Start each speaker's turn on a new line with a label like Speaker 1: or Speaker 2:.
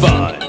Speaker 1: fun.